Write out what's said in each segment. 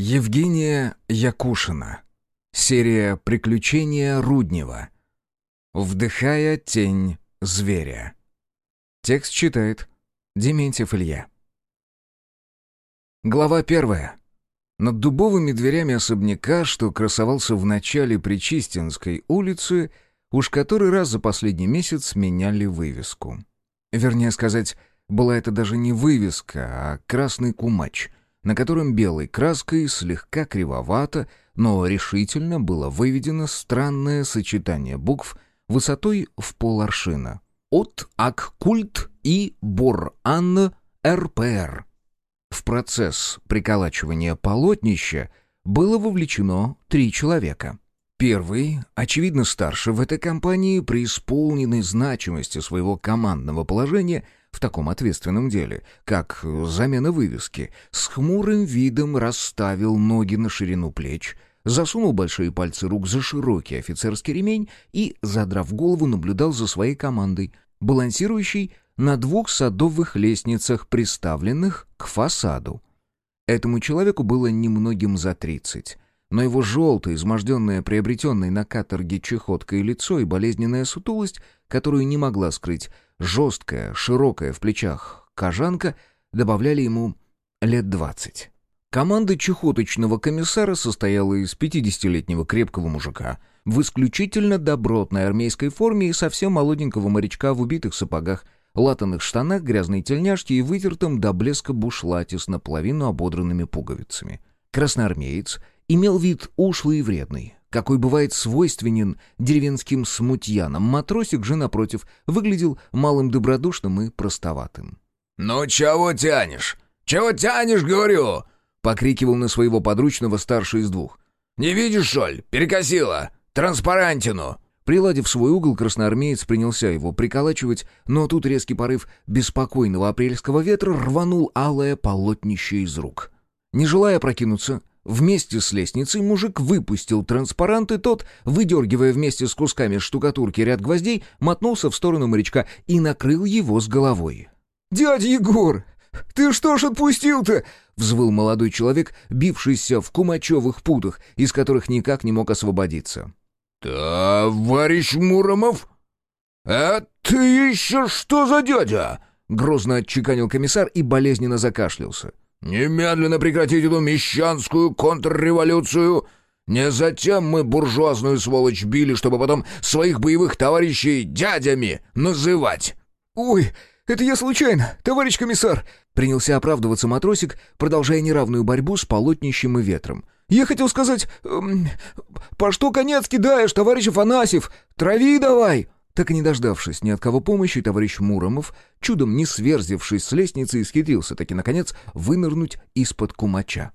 Евгения Якушина. Серия «Приключения Руднева». «Вдыхая тень зверя». Текст читает Дементьев Илья. Глава первая. Над дубовыми дверями особняка, что красовался в начале Причистинской улицы, уж который раз за последний месяц меняли вывеску. Вернее сказать, была это даже не вывеска, а красный кумач — на котором белой краской слегка кривовато, но решительно было выведено странное сочетание букв высотой в поларшина. От ак культ и бор ан РПР. В процесс приколачивания полотнища было вовлечено три человека. Первый, очевидно старше в этой компании, преисполненный значимости своего командного положения – в таком ответственном деле, как замена вывески, с хмурым видом расставил ноги на ширину плеч, засунул большие пальцы рук за широкий офицерский ремень и, задрав голову, наблюдал за своей командой, балансирующей на двух садовых лестницах, приставленных к фасаду. Этому человеку было немногим за тридцать, но его желтое, изможденное, приобретенное на каторге чехоткое лицо и болезненная сутулость, которую не могла скрыть жесткая, широкая в плечах кожанка добавляли ему лет двадцать. Команда чехоточного комиссара состояла из пятидесятилетнего крепкого мужика в исключительно добротной армейской форме и совсем молоденького морячка в убитых сапогах, латаных штанах, грязной тельняшке и вытертом до блеска бушлате с наполовину ободранными пуговицами. Красноармеец имел вид ушлый и вредный, какой бывает свойственен деревенским смутьянам. Матросик же, напротив, выглядел малым добродушным и простоватым. «Ну чего тянешь? Чего тянешь, говорю?» — покрикивал на своего подручного старший из двух. «Не видишь, шоль? Перекосила! Транспарантину!» Приладив свой угол, красноармеец принялся его приколачивать, но тут резкий порыв беспокойного апрельского ветра рванул алое полотнище из рук. Не желая прокинуться, Вместе с лестницей мужик выпустил транспарант, и тот, выдергивая вместе с кусками штукатурки ряд гвоздей, мотнулся в сторону морячка и накрыл его с головой. «Дядя Егор, ты что ж отпустил-то?» — взвыл молодой человек, бившийся в кумачевых путах, из которых никак не мог освободиться. «Товарищ Муромов? Это еще что за дядя?» — грозно отчеканил комиссар и болезненно закашлялся. «Немедленно прекратить эту мещанскую контрреволюцию! Не затем мы буржуазную сволочь били, чтобы потом своих боевых товарищей дядями называть!» «Ой, это я случайно, товарищ комиссар!» Принялся оправдываться матросик, продолжая неравную борьбу с полотнищем и ветром. «Я хотел сказать... Эм, по что конец кидаешь, товарищ Афанасьев? Трави давай!» Так и не дождавшись ни от кого помощи, товарищ Муромов, чудом не сверзившись с лестницы, исхитрился таки, наконец, вынырнуть из-под кумача.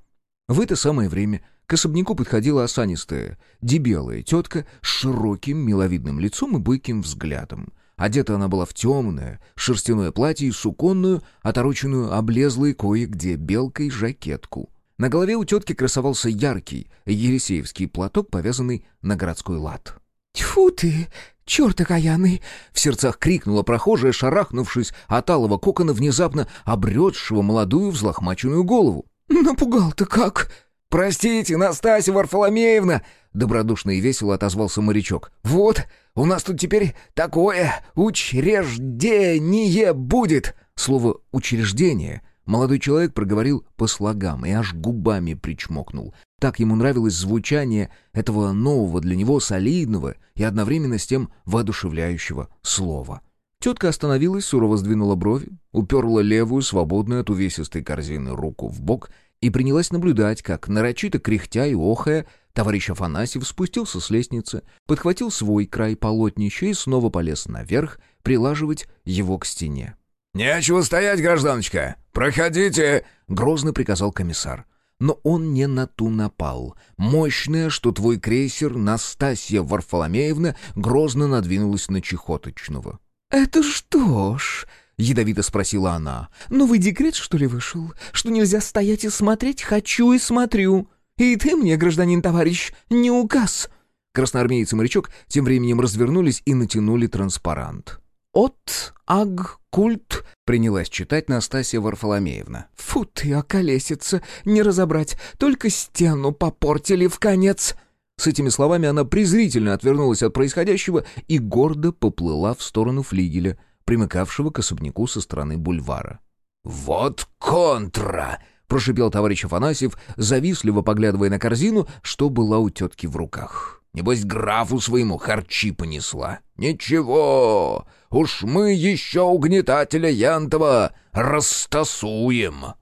В это самое время к особняку подходила осанистая, дебелая тетка с широким, миловидным лицом и бойким взглядом. Одета она была в темное, шерстяное платье и суконную, отороченную облезлой кое-где белкой жакетку. На голове у тетки красовался яркий елисеевский платок, повязанный на городской лад. «Тьфу ты! «Черт окаянный!» — в сердцах крикнула прохожая, шарахнувшись от алого кокона, внезапно обретшего молодую взлохмаченную голову. «Напугал-то как!» «Простите, Настасья Варфоломеевна!» — добродушно и весело отозвался морячок. «Вот, у нас тут теперь такое учреждение будет!» Слово «учреждение» молодой человек проговорил по слогам и аж губами причмокнул. Так ему нравилось звучание этого нового для него солидного и одновременно с тем воодушевляющего слова. Тетка остановилась, сурово сдвинула брови, уперла левую, свободную от увесистой корзины, руку в бок и принялась наблюдать, как, нарочито кряхтя и охая, товарищ Афанасьев спустился с лестницы, подхватил свой край полотнища и снова полез наверх, прилаживать его к стене. «Нечего стоять, гражданочка! Проходите!» — грозно приказал комиссар. Но он не на ту напал. Мощная, что твой крейсер Настасья Варфоломеевна грозно надвинулась на Чехоточного. «Это что ж...» — ядовито спросила она. «Новый декрет, что ли, вышел? Что нельзя стоять и смотреть? Хочу и смотрю. И ты мне, гражданин-товарищ, не указ!» Красноармеец и морячок тем временем развернулись и натянули транспарант. От аг культ принялась читать Настасья Варфоломеевна. «Фу ты, околесица, не разобрать, только стену попортили в конец!» С этими словами она презрительно отвернулась от происходящего и гордо поплыла в сторону флигеля, примыкавшего к особняку со стороны бульвара. «Вот контра!» — прошипел товарищ Афанасьев, завистливо поглядывая на корзину, что была у тетки в руках. «Небось, графу своему харчи понесла. Ничего, уж мы еще угнетателя Янтова растасуем!»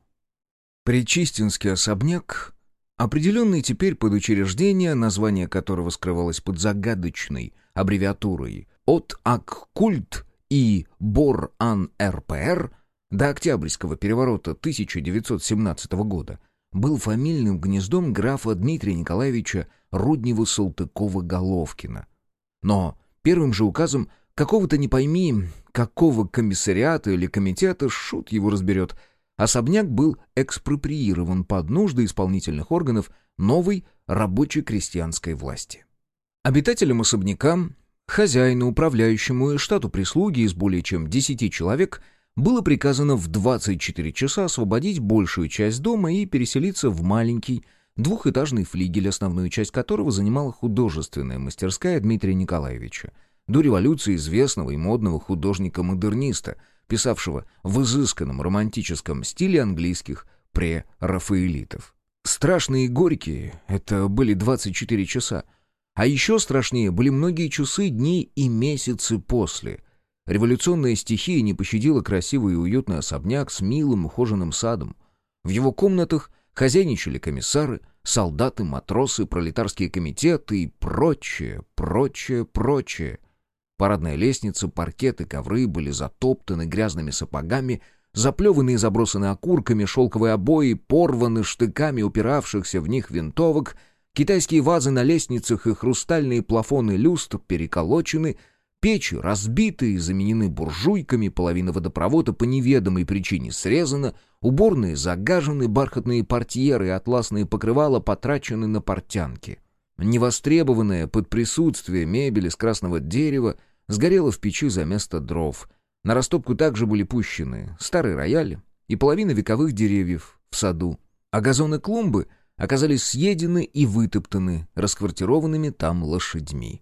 Причистинский особняк, определенный теперь под учреждение, название которого скрывалось под загадочной аббревиатурой «От Аккульт» и «Бор-Ан-РПР», до Октябрьского переворота 1917 года был фамильным гнездом графа Дмитрия Николаевича Руднева-Салтыкова-Головкина. Но первым же указом какого-то не пойми, какого комиссариата или комитета, шут его разберет, особняк был экспроприирован под нужды исполнительных органов новой рабоче-крестьянской власти. Обитателям особняка, хозяину, управляющему и штату прислуги из более чем 10 человек – было приказано в 24 часа освободить большую часть дома и переселиться в маленький, двухэтажный флигель, основную часть которого занимала художественная мастерская Дмитрия Николаевича, до революции известного и модного художника-модерниста, писавшего в изысканном романтическом стиле английских прерафаэлитов. Страшные и горькие — это были 24 часа, а еще страшнее были многие часы, дни и месяцы после — Революционная стихия не пощадила красивый и уютный особняк с милым ухоженным садом. В его комнатах хозяйничали комиссары, солдаты, матросы, пролетарские комитеты и прочее, прочее, прочее. Парадная лестница, паркеты, ковры были затоптаны грязными сапогами, заплеваны и забросаны окурками, шелковые обои порваны штыками упиравшихся в них винтовок, китайские вазы на лестницах и хрустальные плафоны люстр переколочены — Печи разбиты и заменены буржуйками, половина водопровода по неведомой причине срезана, уборные загажены, бархатные портьеры и атласные покрывала потрачены на портянки. Невостребованная под присутствие мебель из красного дерева сгорела в печи за место дров. На растопку также были пущены старый рояль и половина вековых деревьев в саду. А газоны клумбы оказались съедены и вытоптаны расквартированными там лошадьми.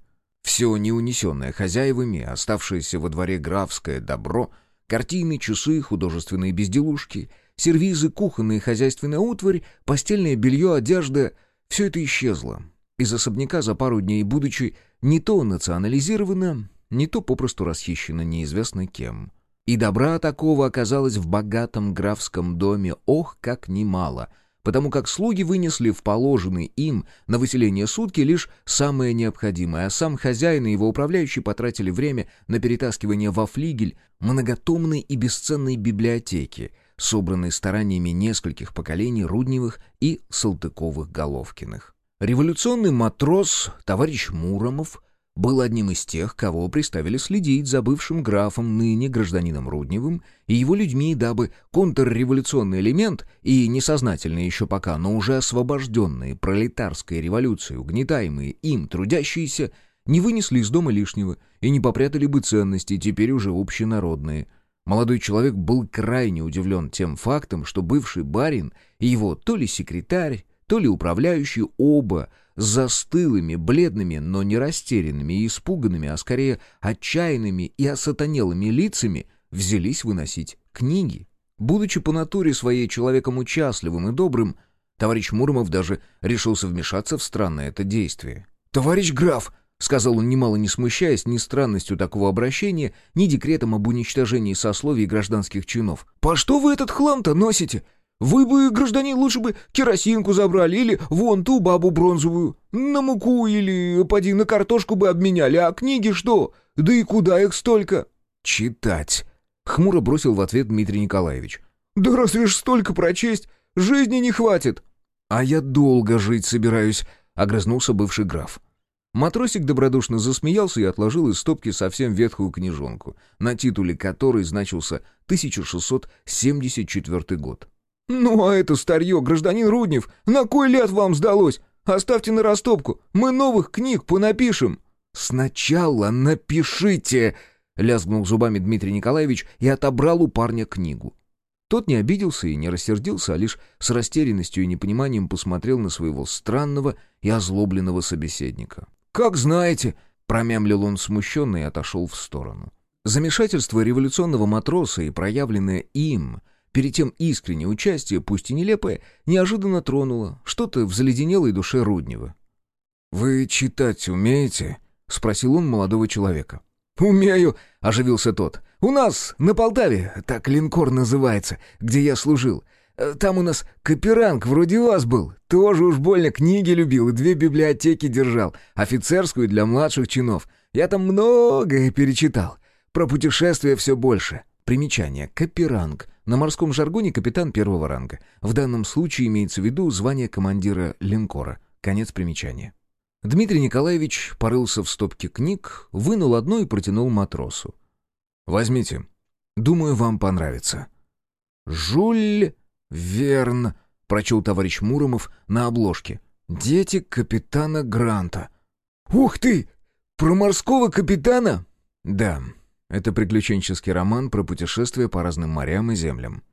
Все неунесенное хозяевами, оставшееся во дворе графское добро, картины, часы, художественные безделушки, сервизы, кухонная и хозяйственная утварь, постельное белье, одежда — все это исчезло. Из особняка за пару дней, будучи не то национализировано, не то попросту расхищено неизвестно кем. И добра такого оказалось в богатом графском доме, ох, как немало — потому как слуги вынесли в положенный им на выселение сутки лишь самое необходимое, а сам хозяин и его управляющий потратили время на перетаскивание во флигель многотомной и бесценной библиотеки, собранной стараниями нескольких поколений Рудневых и Салтыковых-Головкиных. Революционный матрос, товарищ Муромов, был одним из тех, кого приставили следить за бывшим графом, ныне гражданином Рудневым, и его людьми, дабы контрреволюционный элемент и несознательные еще пока, но уже освобожденные пролетарской революцией, угнетаемые им трудящиеся, не вынесли из дома лишнего и не попрятали бы ценности, теперь уже общенародные. Молодой человек был крайне удивлен тем фактом, что бывший барин и его то ли секретарь, то ли управляющий оба с застылыми, бледными, но не растерянными и испуганными, а скорее отчаянными и осатанелыми лицами взялись выносить книги. Будучи по натуре своей человеком участливым и добрым, товарищ Муромов даже решился вмешаться в странное это действие. «Товарищ граф!» — сказал он, немало не смущаясь ни странностью такого обращения, ни декретом об уничтожении сословий и гражданских чинов. «По что вы этот хлам-то носите? Вы бы, гражданин, лучше бы керосинку забрали или вон ту бабу бронзовую. На муку или, поди, на картошку бы обменяли, а книги что? Да и куда их столько?» «Читать», — хмуро бросил в ответ Дмитрий Николаевич. «Да разве ж столько прочесть? Жизни не хватит». «А я долго жить собираюсь», — огрызнулся бывший граф. Матросик добродушно засмеялся и отложил из стопки совсем ветхую книжонку, на титуле которой значился 1674 год. «Ну а это старье, гражданин Руднев, на кой лет вам сдалось? Оставьте на растопку, мы новых книг понапишем». «Сначала напишите!» — лязгнул зубами Дмитрий Николаевич и отобрал у парня книгу. Тот не обиделся и не рассердился, а лишь с растерянностью и непониманием посмотрел на своего странного и озлобленного собеседника. «Как знаете», — промямлил он смущенно и отошел в сторону. Замешательство революционного матроса и проявленное им перед тем искреннее участие, пусть и нелепое, неожиданно тронуло что-то в заледенелой душе Руднева. «Вы читать умеете?» — спросил он молодого человека. «Умею», — оживился тот. «У нас на Полтаве, так линкор называется, где я служил. Э, там у нас каперанг вроде вас был. Тоже уж больно книги любил и две библиотеки держал. Офицерскую для младших чинов. Я там многое перечитал. Про путешествия все больше. Примечание. Каперанг. На морском жаргоне капитан первого ранга. В данном случае имеется в виду звание командира линкора. Конец примечания. Дмитрий Николаевич порылся в стопке книг, вынул одну и протянул матросу. «Возьмите. Думаю, вам понравится». «Жуль Верн», — прочел товарищ Муромов на обложке. «Дети капитана Гранта». «Ух ты! Про морского капитана?» «Да, это приключенческий роман про путешествия по разным морям и землям».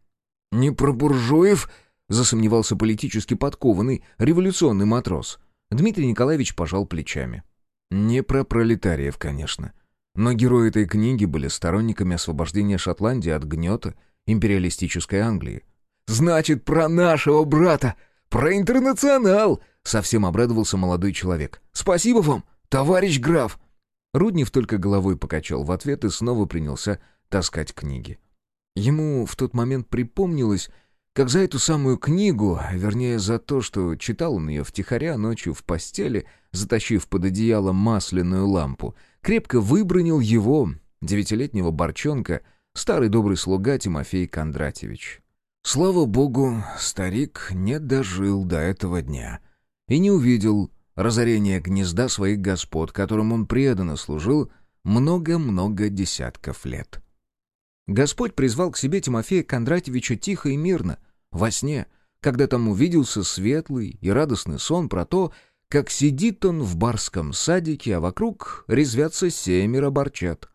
«Не про буржуев?» — засомневался политически подкованный революционный матрос — Дмитрий Николаевич пожал плечами. Не про пролетариев, конечно. Но герои этой книги были сторонниками освобождения Шотландии от гнета империалистической Англии. «Значит, про нашего брата! Про интернационал!» Совсем обрадовался молодой человек. «Спасибо вам, товарищ граф!» Руднев только головой покачал в ответ и снова принялся таскать книги. Ему в тот момент припомнилось, как за эту самую книгу, вернее за то, что читал он ее втихаря ночью в постели, затащив под одеяло масляную лампу, крепко выбронил его, девятилетнего борчонка, старый добрый слуга Тимофей Кондратьевич. Слава богу, старик не дожил до этого дня и не увидел разорения гнезда своих господ, которым он преданно служил много-много десятков лет. Господь призвал к себе Тимофея Кондратьевича тихо и мирно, во сне, когда там увиделся светлый и радостный сон про то, как сидит он в барском садике, а вокруг резвятся семеро борчат.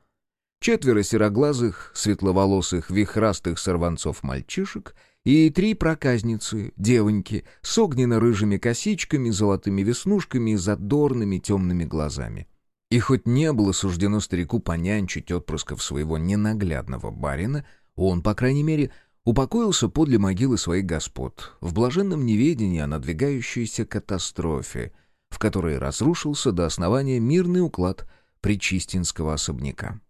Четверо сероглазых, светловолосых, вихрастых сорванцов-мальчишек и три проказницы, девоньки, с огненно-рыжими косичками, золотыми веснушками и задорными темными глазами. И хоть не было суждено старику понянчить отпрысков своего ненаглядного барина, он, по крайней мере, упокоился подле могилы своих господ, в блаженном неведении о надвигающейся катастрофе, в которой разрушился до основания мирный уклад Причистинского особняка.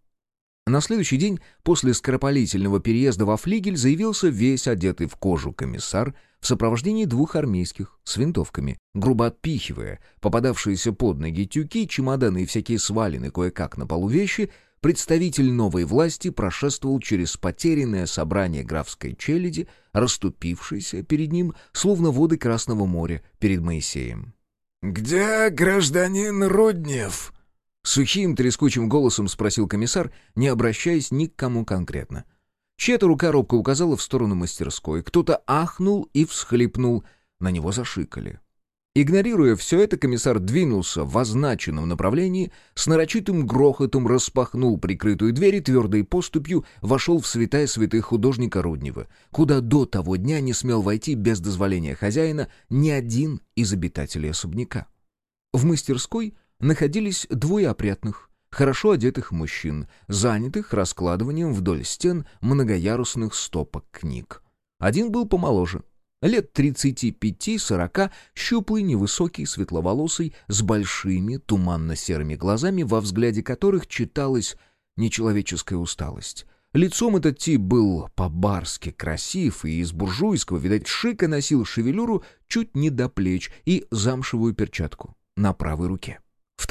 На следующий день, после скоропалительного переезда во флигель, заявился весь одетый в кожу комиссар в сопровождении двух армейских с винтовками, грубо отпихивая попадавшиеся под ноги тюки, чемоданы и всякие свалены кое-как на полу вещи — представитель новой власти прошествовал через потерянное собрание графской челяди, расступившееся перед ним, словно воды Красного моря перед Моисеем. «Где гражданин Руднев?» Сухим трескучим голосом спросил комиссар, не обращаясь ни к кому конкретно. Чья-то рука робко указала в сторону мастерской. Кто-то ахнул и всхлипнул. На него зашикали. Игнорируя все это, комиссар двинулся в означенном направлении, с нарочитым грохотом распахнул прикрытую дверь и твердой поступью вошел в святая святых художника Руднева, куда до того дня не смел войти без дозволения хозяина ни один из обитателей особняка. В мастерской находились двое опрятных, хорошо одетых мужчин, занятых раскладыванием вдоль стен многоярусных стопок книг. Один был помоложе — Лет 35-40, щуплый, невысокий, светловолосый, с большими туманно-серыми глазами, во взгляде которых читалась нечеловеческая усталость. Лицом этот тип был по-барски красив и из буржуйского, видать, шика носил шевелюру чуть не до плеч и замшевую перчатку на правой руке.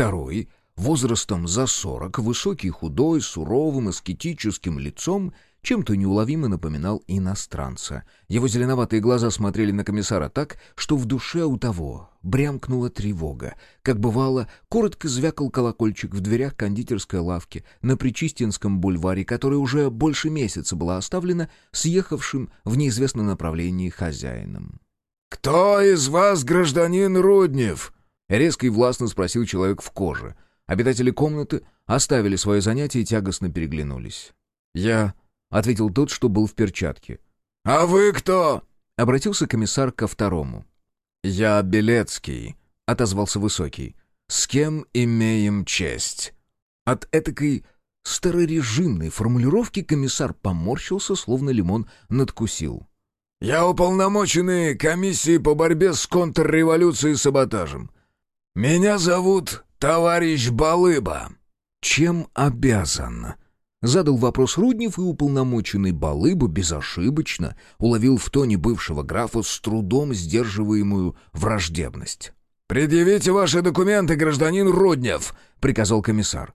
Второй, возрастом за сорок, высокий, худой, суровым, аскетическим лицом — чем-то неуловимо напоминал иностранца. Его зеленоватые глаза смотрели на комиссара так, что в душе у того брямкнула тревога. Как бывало, коротко звякал колокольчик в дверях кондитерской лавки на Причистинском бульваре, которая уже больше месяца была оставлена съехавшим в неизвестном направлении хозяином. «Кто из вас гражданин Руднев?» — резко и властно спросил человек в коже. Обитатели комнаты оставили свое занятие и тягостно переглянулись. «Я», — ответил тот, что был в перчатке. «А вы кто?» — обратился комиссар ко второму. «Я Белецкий», — отозвался Высокий. «С кем имеем честь?» От этакой старорежимной формулировки комиссар поморщился, словно лимон надкусил. «Я уполномоченный комиссии по борьбе с контрреволюцией и саботажем. Меня зовут товарищ Балыба». «Чем обязан?» Задал вопрос Руднев, и уполномоченный Балыба безошибочно уловил в тоне бывшего графа с трудом сдерживаемую враждебность. «Предъявите ваши документы, гражданин Руднев!» — приказал комиссар.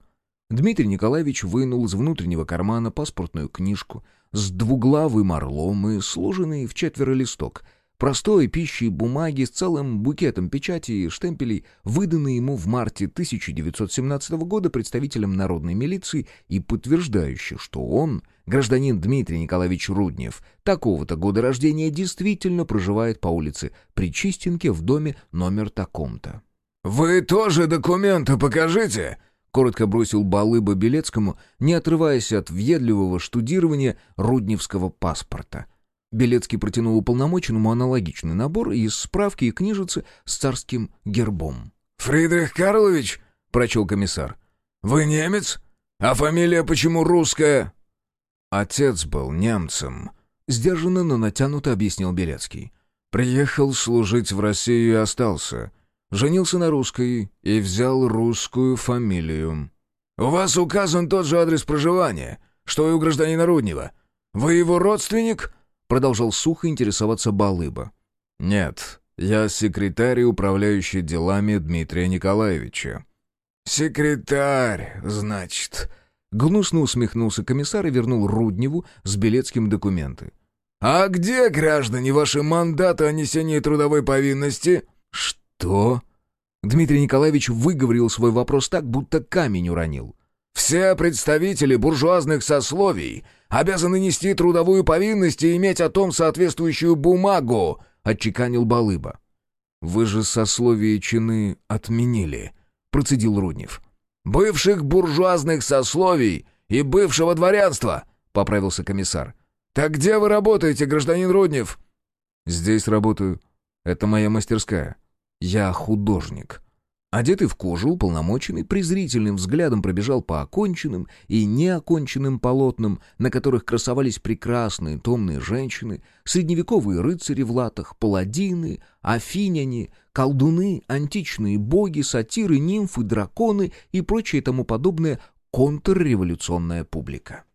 Дмитрий Николаевич вынул из внутреннего кармана паспортную книжку с двуглавым орлом и сложенный в четверо листок — Простой пищи и бумаги с целым букетом печати и штемпелей, выданный ему в марте 1917 года представителем народной милиции и подтверждающий, что он, гражданин Дмитрий Николаевич Руднев, такого-то года рождения действительно проживает по улице Причистенке в доме номер таком-то. «Вы тоже документы покажите!» — коротко бросил Балыба Белецкому, не отрываясь от въедливого штудирования рудневского паспорта — Белецкий протянул уполномоченному аналогичный набор из справки и книжицы с царским гербом. «Фридрих Карлович?» — прочел комиссар. «Вы немец? А фамилия почему русская?» «Отец был немцем», — сдержанно, но натянуто объяснил Белецкий. «Приехал служить в Россию и остался. Женился на русской и взял русскую фамилию». «У вас указан тот же адрес проживания, что и у гражданина Руднева. Вы его родственник?» Продолжал сухо интересоваться Балыба. «Нет, я секретарь, управляющий делами Дмитрия Николаевича». «Секретарь, значит...» Гнусно усмехнулся комиссар и вернул Рудневу с Белецким документы. «А где, граждане, ваши мандаты о несении трудовой повинности?» «Что?» Дмитрий Николаевич выговорил свой вопрос так, будто камень уронил. «Все представители буржуазных сословий обязаны нести трудовую повинность и иметь о том соответствующую бумагу», — отчеканил Балыба. «Вы же сословие чины отменили», — процедил Руднев. «Бывших буржуазных сословий и бывшего дворянства», — поправился комиссар. «Так где вы работаете, гражданин Руднев?» «Здесь работаю. Это моя мастерская. Я художник». Одетый в кожу, уполномоченный презрительным взглядом пробежал по оконченным и неоконченным полотнам, на которых красовались прекрасные томные женщины, средневековые рыцари в латах, паладины, афиняне, колдуны, античные боги, сатиры, нимфы, драконы и прочее тому подобное контрреволюционная публика.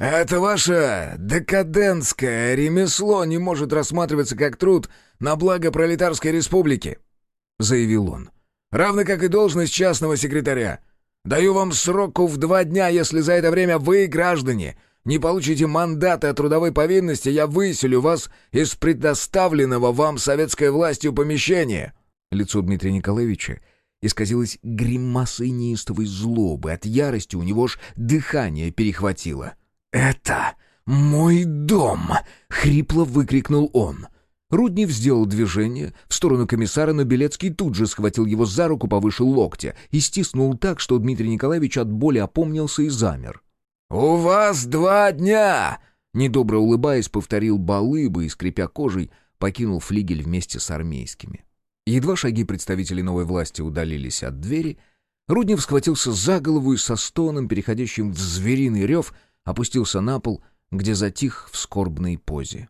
«Это ваше декадентское ремесло не может рассматриваться как труд на благо пролетарской республики», — заявил он. — равно как и должность частного секретаря. Даю вам сроку в два дня, если за это время вы, граждане, не получите мандата о трудовой повинности, я выселю вас из предоставленного вам советской властью помещения». Лицо Дмитрия Николаевича исказилось гримасой неистовой злобы. От ярости у него ж дыхание перехватило. «Это мой дом!» — хрипло выкрикнул он. Руднев сделал движение в сторону комиссара, но Белецкий тут же схватил его за руку повыше локтя и стиснул так, что Дмитрий Николаевич от боли опомнился и замер. «У вас два дня!» Недобро улыбаясь, повторил Балыба и, скрипя кожей, покинул флигель вместе с армейскими. Едва шаги представителей новой власти удалились от двери, Руднев схватился за голову и со стоном, переходящим в звериный рев, опустился на пол, где затих в скорбной позе.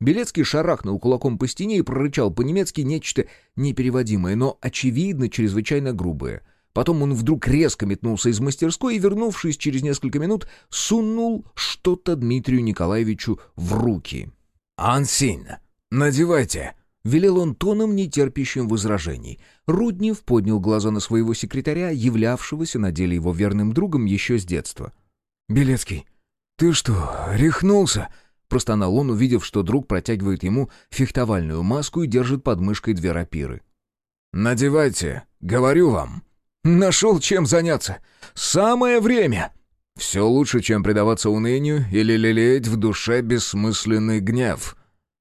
Белецкий шарахнул кулаком по стене и прорычал по-немецки нечто непереводимое, но, очевидно, чрезвычайно грубое. Потом он вдруг резко метнулся из мастерской и, вернувшись через несколько минут, сунул что-то Дмитрию Николаевичу в руки. «Ансин, надевайте!» — велел он тоном, нетерпящим возражений. Руднев поднял глаза на своего секретаря, являвшегося на деле его верным другом еще с детства. «Белецкий, ты что, рехнулся?» Простонал он, увидев, что друг протягивает ему фехтовальную маску и держит под мышкой две рапиры. «Надевайте, говорю вам». «Нашел чем заняться. Самое время!» «Все лучше, чем предаваться унынию или лелеять в душе бессмысленный гнев».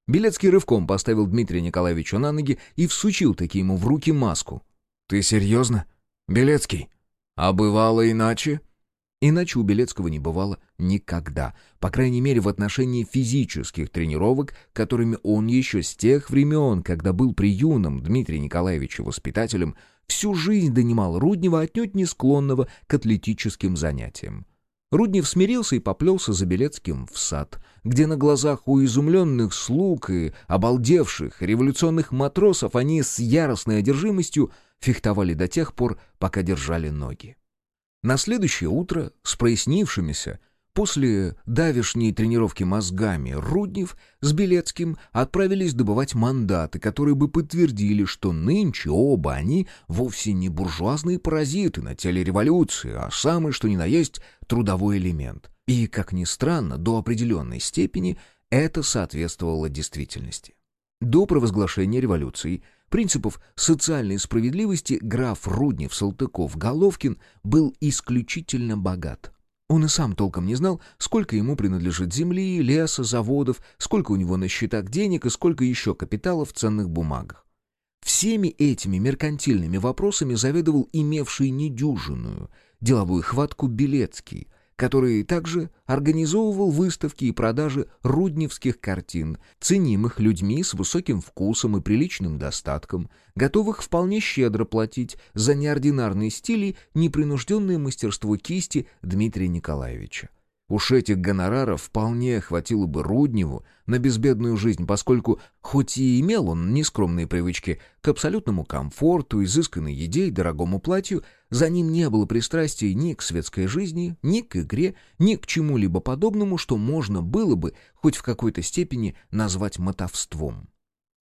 Белецкий рывком поставил Дмитрия Николаевича на ноги и всучил таки ему в руки маску. «Ты серьезно? Белецкий?» А бывало иначе? Иначе у Белецкого не бывало никогда, по крайней мере в отношении физических тренировок, которыми он еще с тех времен, когда был при юном Дмитрия Николаевича воспитателем, всю жизнь донимал Руднева отнюдь не склонного к атлетическим занятиям. Руднев смирился и поплелся за Белецким в сад, где на глазах у изумленных слуг и обалдевших революционных матросов они с яростной одержимостью фехтовали до тех пор, пока держали ноги. На следующее утро, с прояснившимися, после давешней тренировки мозгами, Руднев с Белецким отправились добывать мандаты, которые бы подтвердили, что нынче оба они вовсе не буржуазные паразиты на теле революции, а самый что ни на есть трудовой элемент. И, как ни странно, до определенной степени это соответствовало действительности. До провозглашения революции – принципов социальной справедливости граф Руднев-Салтыков-Головкин был исключительно богат. Он и сам толком не знал, сколько ему принадлежит земли, леса, заводов, сколько у него на счетах денег и сколько еще капитала в ценных бумагах. Всеми этими меркантильными вопросами заведовал имевший недюжинную деловую хватку Белецкий, который также организовывал выставки и продажи рудневских картин, ценимых людьми с высоким вкусом и приличным достатком, готовых вполне щедро платить за неординарные стили непринужденное мастерство кисти Дмитрия Николаевича. Уж этих гонораров вполне хватило бы Рудневу на безбедную жизнь, поскольку, хоть и имел он нескромные привычки к абсолютному комфорту, изысканной еде и дорогому платью, за ним не было пристрастий ни к светской жизни, ни к игре, ни к чему-либо подобному, что можно было бы хоть в какой-то степени назвать мотовством.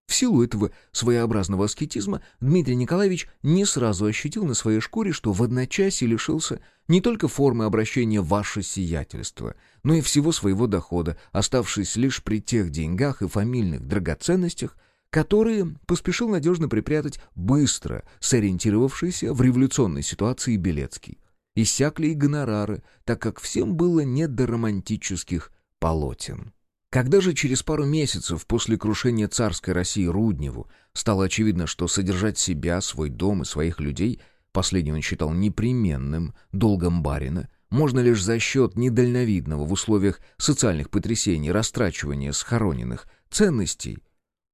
В силу этого своеобразного аскетизма Дмитрий Николаевич не сразу ощутил на своей шкуре, что в одночасье лишился не только формы обращения «ваше сиятельство», но и всего своего дохода, оставшись лишь при тех деньгах и фамильных драгоценностях, которые поспешил надежно припрятать быстро сориентировавшийся в революционной ситуации Белецкий. Иссякли и гонорары, так как всем было не до романтических полотен. Когда же через пару месяцев после крушения царской России Рудневу стало очевидно, что содержать себя, свой дом и своих людей, последний он считал непременным долгом барина, можно лишь за счет недальновидного в условиях социальных потрясений растрачивания схороненных ценностей,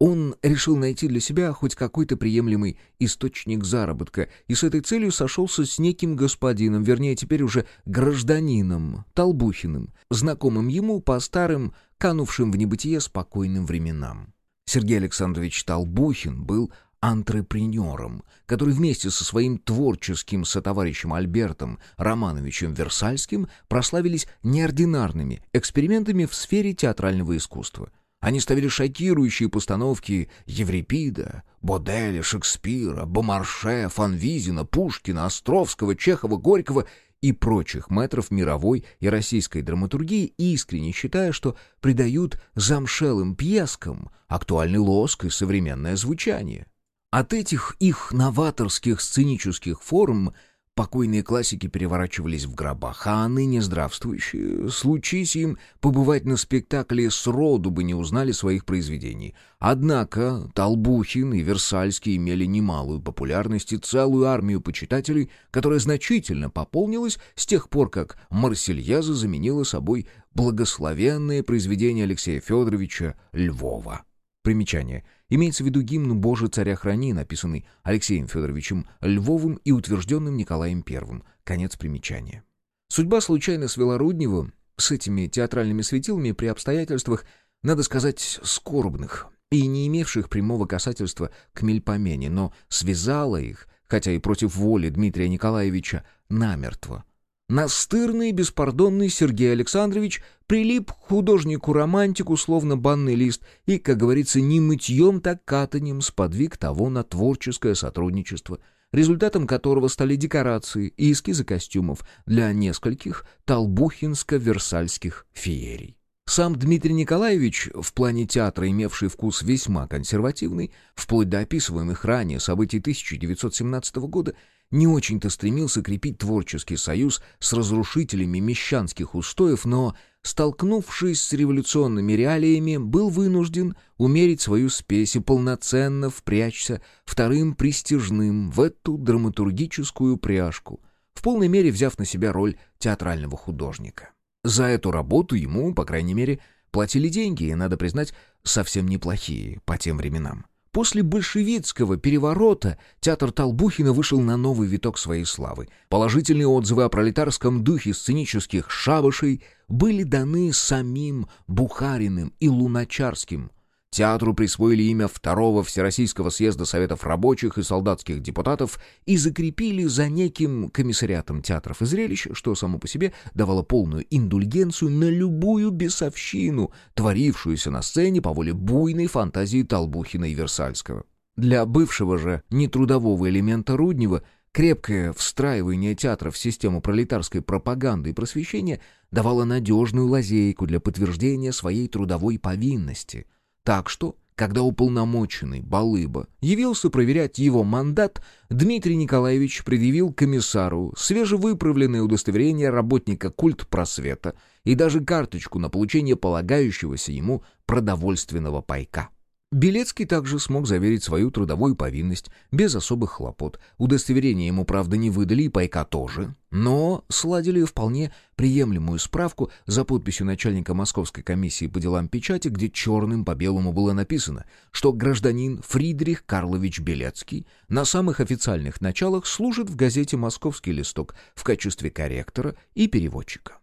он решил найти для себя хоть какой-то приемлемый источник заработка и с этой целью сошелся с неким господином, вернее, теперь уже гражданином, Толбухиным, знакомым ему по старым, канувшим в небытие спокойным временам. Сергей Александрович Толбухин был антрепренером, который вместе со своим творческим сотоварищем Альбертом Романовичем Версальским прославились неординарными экспериментами в сфере театрального искусства – они ставили шокирующие постановки Еврипида, Боделя, Шекспира, Бомарше, Фанвизина, Пушкина, Островского, Чехова, Горького и прочих мэтров мировой и российской драматургии, искренне считая, что придают замшелым пьескам актуальный лоск и современное звучание. От этих их новаторских сценических форм – Покойные классики переворачивались в гробах, а ныне здравствующие, случись им побывать на спектакле, сроду бы не узнали своих произведений. Однако Толбухин и Версальский имели немалую популярность и целую армию почитателей, которая значительно пополнилась с тех пор, как Марсельяза заменила собой благословенное произведение Алексея Федоровича Львова. Примечание — Имеется в виду гимн «Боже, царя храни», написанный Алексеем Федоровичем Львовым и утвержденным Николаем I. Конец примечания. Судьба случайно свела Руднева с этими театральными светилами при обстоятельствах, надо сказать, скорбных и не имевших прямого касательства к Мельпомене, но связала их, хотя и против воли Дмитрия Николаевича, намертво. Настырный и беспардонный Сергей Александрович прилип к художнику-романтику, словно банный лист, и, как говорится, не мытьем, так катанием сподвиг того на творческое сотрудничество, результатом которого стали декорации и эскизы костюмов для нескольких толбухинско-версальских феерий. Сам Дмитрий Николаевич, в плане театра имевший вкус весьма консервативный, вплоть до описываемых ранее событий 1917 года, не очень-то стремился крепить творческий союз с разрушителями мещанских устоев, но, столкнувшись с революционными реалиями, был вынужден умерить свою спесь и полноценно впрячься вторым престижным в эту драматургическую пряжку, в полной мере взяв на себя роль театрального художника. За эту работу ему, по крайней мере, платили деньги, и, надо признать, совсем неплохие по тем временам. После большевистского переворота театр Толбухина вышел на новый виток своей славы. Положительные отзывы о пролетарском духе сценических шабашей были даны самим Бухариным и Луначарским – Театру присвоили имя второго Всероссийского съезда Советов рабочих и солдатских депутатов и закрепили за неким комиссариатом театров и зрелищ, что само по себе давало полную индульгенцию на любую бесовщину, творившуюся на сцене по воле буйной фантазии Толбухина и Версальского. Для бывшего же нетрудового элемента Руднева крепкое встраивание театра в систему пролетарской пропаганды и просвещения давало надежную лазейку для подтверждения своей трудовой повинности – так что, когда уполномоченный Балыба явился проверять его мандат, Дмитрий Николаевич предъявил комиссару свежевыправленное удостоверение работника культ просвета и даже карточку на получение полагающегося ему продовольственного пайка. Белецкий также смог заверить свою трудовую повинность без особых хлопот. Удостоверение ему, правда, не выдали, и пайка тоже. Но сладили вполне приемлемую справку за подписью начальника Московской комиссии по делам печати, где черным по белому было написано, что гражданин Фридрих Карлович Белецкий на самых официальных началах служит в газете «Московский листок» в качестве корректора и переводчика.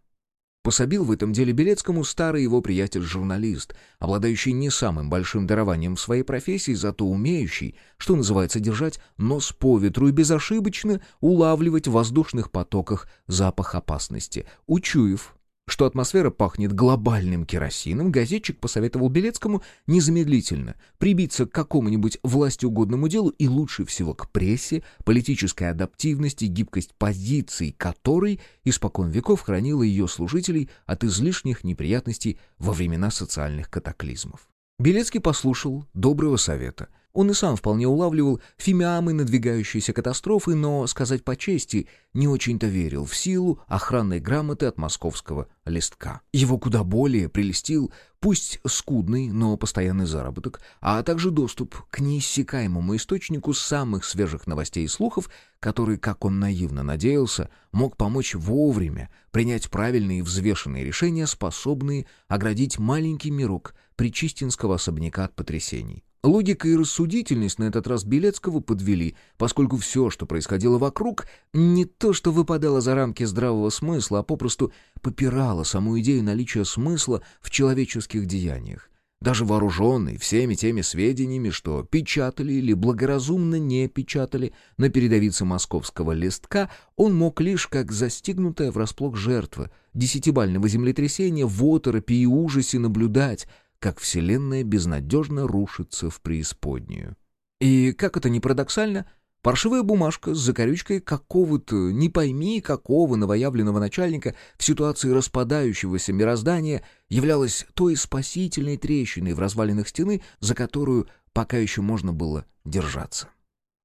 Пособил в этом деле Белецкому старый его приятель-журналист, обладающий не самым большим дарованием в своей профессии, зато умеющий, что называется, держать нос по ветру и безошибочно улавливать в воздушных потоках запах опасности. Учуяв, что атмосфера пахнет глобальным керосином, газетчик посоветовал Белецкому незамедлительно прибиться к какому-нибудь властеугодному делу и лучше всего к прессе, политической адаптивности, гибкость позиций которой испокон веков хранила ее служителей от излишних неприятностей во времена социальных катаклизмов. Белецкий послушал доброго совета он и сам вполне улавливал фимиамы надвигающейся катастрофы, но, сказать по чести, не очень-то верил в силу охранной грамоты от московского листка. Его куда более прелестил, пусть скудный, но постоянный заработок, а также доступ к неиссякаемому источнику самых свежих новостей и слухов, который, как он наивно надеялся, мог помочь вовремя принять правильные и взвешенные решения, способные оградить маленький мирок причистинского особняка от потрясений. Логика и рассудительность на этот раз Белецкого подвели, поскольку все, что происходило вокруг, не то что выпадало за рамки здравого смысла, а попросту попирало саму идею наличия смысла в человеческих деяниях. Даже вооруженный всеми теми сведениями, что печатали или благоразумно не печатали на передовице московского листка, он мог лишь, как застигнутая врасплох жертва десятибального землетрясения, в оторопи и ужасе наблюдать — как Вселенная безнадежно рушится в преисподнюю. И, как это ни парадоксально, паршивая бумажка с закорючкой какого-то, не пойми какого новоявленного начальника в ситуации распадающегося мироздания являлась той спасительной трещиной в развалинах стены, за которую пока еще можно было держаться.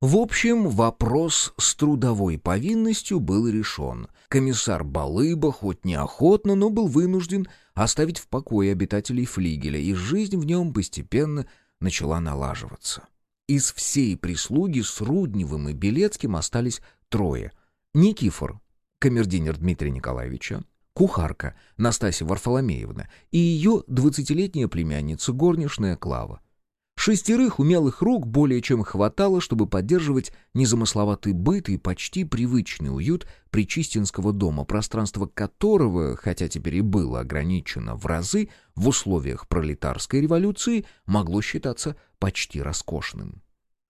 В общем, вопрос с трудовой повинностью был решен. Комиссар Балыба, хоть неохотно, но был вынужден оставить в покое обитателей флигеля, и жизнь в нем постепенно начала налаживаться. Из всей прислуги с Рудневым и Белецким остались трое. Никифор, камердинер Дмитрия Николаевича, кухарка Настасья Варфоломеевна и ее двадцатилетняя племянница горничная Клава. Шестерых умелых рук более чем хватало, чтобы поддерживать незамысловатый быт и почти привычный уют Причистинского дома, пространство которого, хотя теперь и было ограничено в разы, в условиях пролетарской революции могло считаться почти роскошным.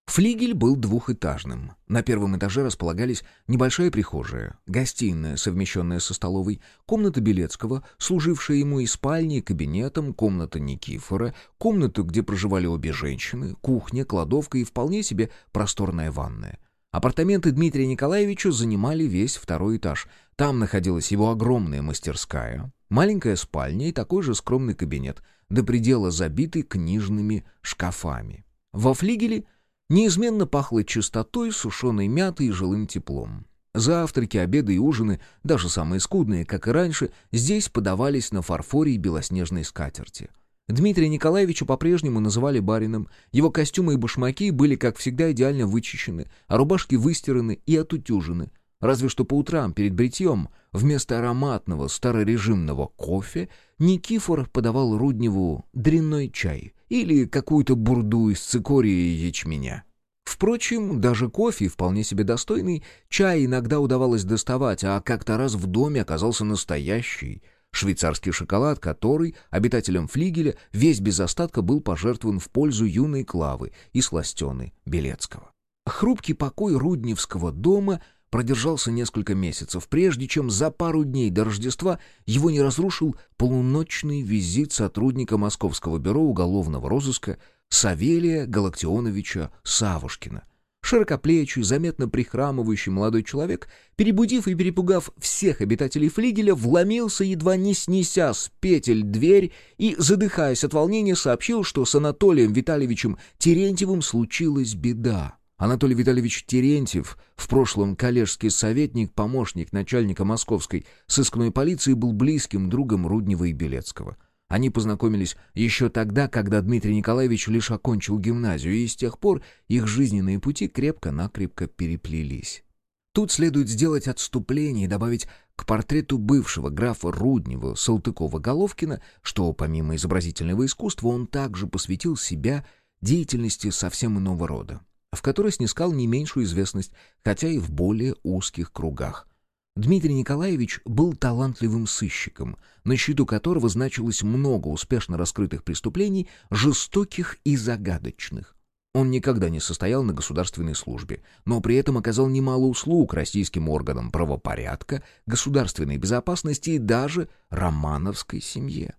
Флигель был двухэтажным. На первом этаже располагались небольшая прихожая, гостиная, совмещенная со столовой, комната Белецкого, служившая ему и спальней, и кабинетом, комната Никифора, комната, где проживали обе женщины, кухня, кладовка и вполне себе просторная ванная. Апартаменты Дмитрия Николаевича занимали весь второй этаж. Там находилась его огромная мастерская, маленькая спальня и такой же скромный кабинет, до предела забитый книжными шкафами. Во флигеле Неизменно пахло чистотой, сушеной мятой и жилым теплом. Завтраки, обеды и ужины, даже самые скудные, как и раньше, здесь подавались на фарфоре и белоснежной скатерти. Дмитрия Николаевича по-прежнему называли барином, его костюмы и башмаки были, как всегда, идеально вычищены, а рубашки выстираны и отутюжены. Разве что по утрам перед бритьем вместо ароматного старорежимного кофе Никифор подавал Рудневу дрянной чай или какую-то бурду из цикория и ячменя. Впрочем, даже кофе, вполне себе достойный, чай иногда удавалось доставать, а как-то раз в доме оказался настоящий швейцарский шоколад, который обитателям флигеля весь без остатка был пожертвован в пользу юной Клавы и сластены Белецкого. Хрупкий покой Рудневского дома продержался несколько месяцев, прежде чем за пару дней до Рождества его не разрушил полуночный визит сотрудника Московского бюро уголовного розыска Савелия Галактионовича Савушкина. Широкоплечий, заметно прихрамывающий молодой человек, перебудив и перепугав всех обитателей флигеля, вломился, едва не снеся с петель дверь и, задыхаясь от волнения, сообщил, что с Анатолием Витальевичем Терентьевым случилась беда. Анатолий Витальевич Терентьев, в прошлом коллежский советник, помощник начальника московской сыскной полиции, был близким другом Руднева и Белецкого. Они познакомились еще тогда, когда Дмитрий Николаевич лишь окончил гимназию, и с тех пор их жизненные пути крепко-накрепко переплелись. Тут следует сделать отступление и добавить к портрету бывшего графа Руднева Салтыкова-Головкина, что помимо изобразительного искусства он также посвятил себя деятельности совсем иного рода, в которой снискал не меньшую известность, хотя и в более узких кругах. Дмитрий Николаевич был талантливым сыщиком, на счету которого значилось много успешно раскрытых преступлений, жестоких и загадочных. Он никогда не состоял на государственной службе, но при этом оказал немало услуг российским органам правопорядка, государственной безопасности и даже романовской семье.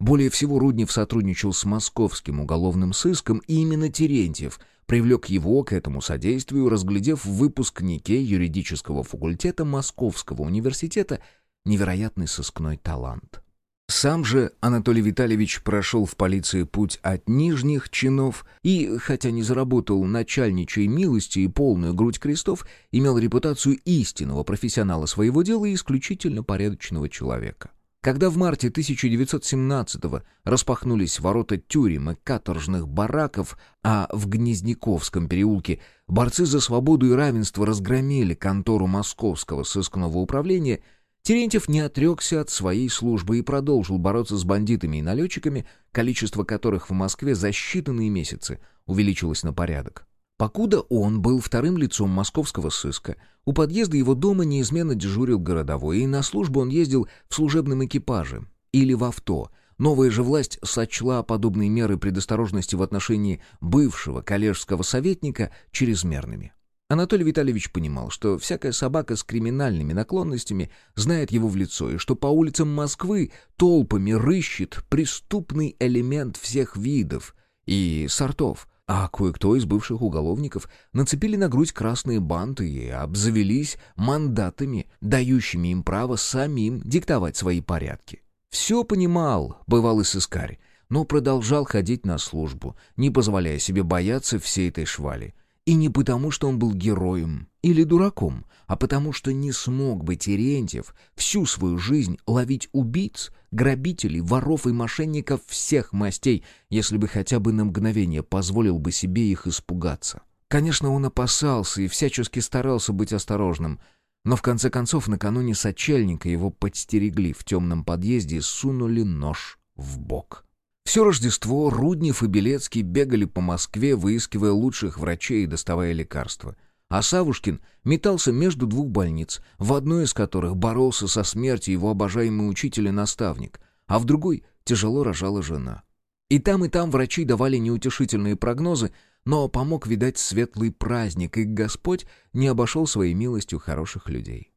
Более всего Руднев сотрудничал с московским уголовным сыском, и именно Терентьев – привлек его к этому содействию, разглядев в выпускнике юридического факультета Московского университета невероятный сыскной талант. Сам же Анатолий Витальевич прошел в полиции путь от нижних чинов и, хотя не заработал начальничей милости и полную грудь крестов, имел репутацию истинного профессионала своего дела и исключительно порядочного человека. Когда в марте 1917-го распахнулись ворота тюрем и каторжных бараков, а в Гнездниковском переулке борцы за свободу и равенство разгромили контору Московского сыскного управления, Терентьев не отрекся от своей службы и продолжил бороться с бандитами и налетчиками, количество которых в Москве за считанные месяцы увеличилось на порядок. Покуда он был вторым лицом московского сыска, у подъезда его дома неизменно дежурил городовой, и на службу он ездил в служебном экипаже или в авто. Новая же власть сочла подобные меры предосторожности в отношении бывшего коллежского советника чрезмерными. Анатолий Витальевич понимал, что всякая собака с криминальными наклонностями знает его в лицо, и что по улицам Москвы толпами рыщет преступный элемент всех видов и сортов — а кое-кто из бывших уголовников нацепили на грудь красные банты и обзавелись мандатами, дающими им право самим диктовать свои порядки. Все понимал бывалый сыскарь, но продолжал ходить на службу, не позволяя себе бояться всей этой швали. И не потому, что он был героем или дураком, а потому что не смог бы Терентьев всю свою жизнь ловить убийц, грабителей, воров и мошенников всех мастей, если бы хотя бы на мгновение позволил бы себе их испугаться. Конечно, он опасался и всячески старался быть осторожным, но в конце концов накануне сочельника его подстерегли в темном подъезде и сунули нож в бок. Все Рождество Руднев и Белецкий бегали по Москве, выискивая лучших врачей и доставая лекарства — а Савушкин метался между двух больниц, в одной из которых боролся со смертью его обожаемый учитель и наставник, а в другой тяжело рожала жена. И там, и там врачи давали неутешительные прогнозы, но помог, видать, светлый праздник, и Господь не обошел своей милостью хороших людей.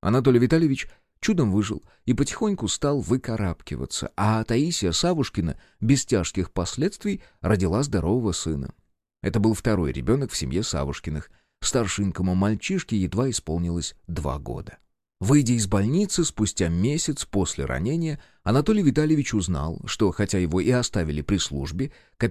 Анатолий Витальевич чудом выжил и потихоньку стал выкарабкиваться, а Таисия Савушкина без тяжких последствий родила здорового сына. Это был второй ребенок в семье Савушкиных — Старшенькому мальчишке едва исполнилось два года. Выйдя из больницы спустя месяц после ранения, Анатолий Витальевич узнал, что, хотя его и оставили при службе, к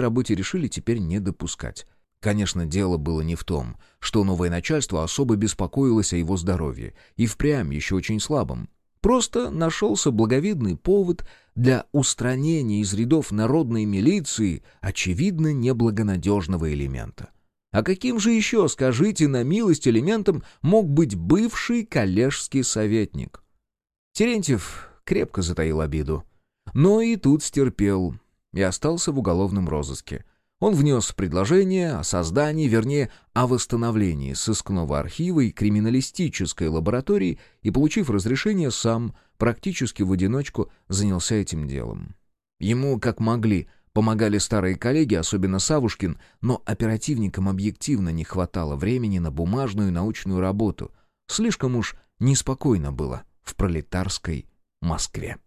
работе решили теперь не допускать. Конечно, дело было не в том, что новое начальство особо беспокоилось о его здоровье, и впрямь еще очень слабом. Просто нашелся благовидный повод для устранения из рядов народной милиции очевидно неблагонадежного элемента. А каким же еще, скажите, на милость элементом мог быть бывший коллежский советник? Терентьев крепко затаил обиду. Но и тут стерпел и остался в уголовном розыске. Он внес предложение о создании, вернее, о восстановлении сыскного архива и криминалистической лаборатории и, получив разрешение, сам практически в одиночку занялся этим делом. Ему, как могли, помогали старые коллеги, особенно Савушкин, но оперативникам объективно не хватало времени на бумажную научную работу. Слишком уж неспокойно было в пролетарской Москве.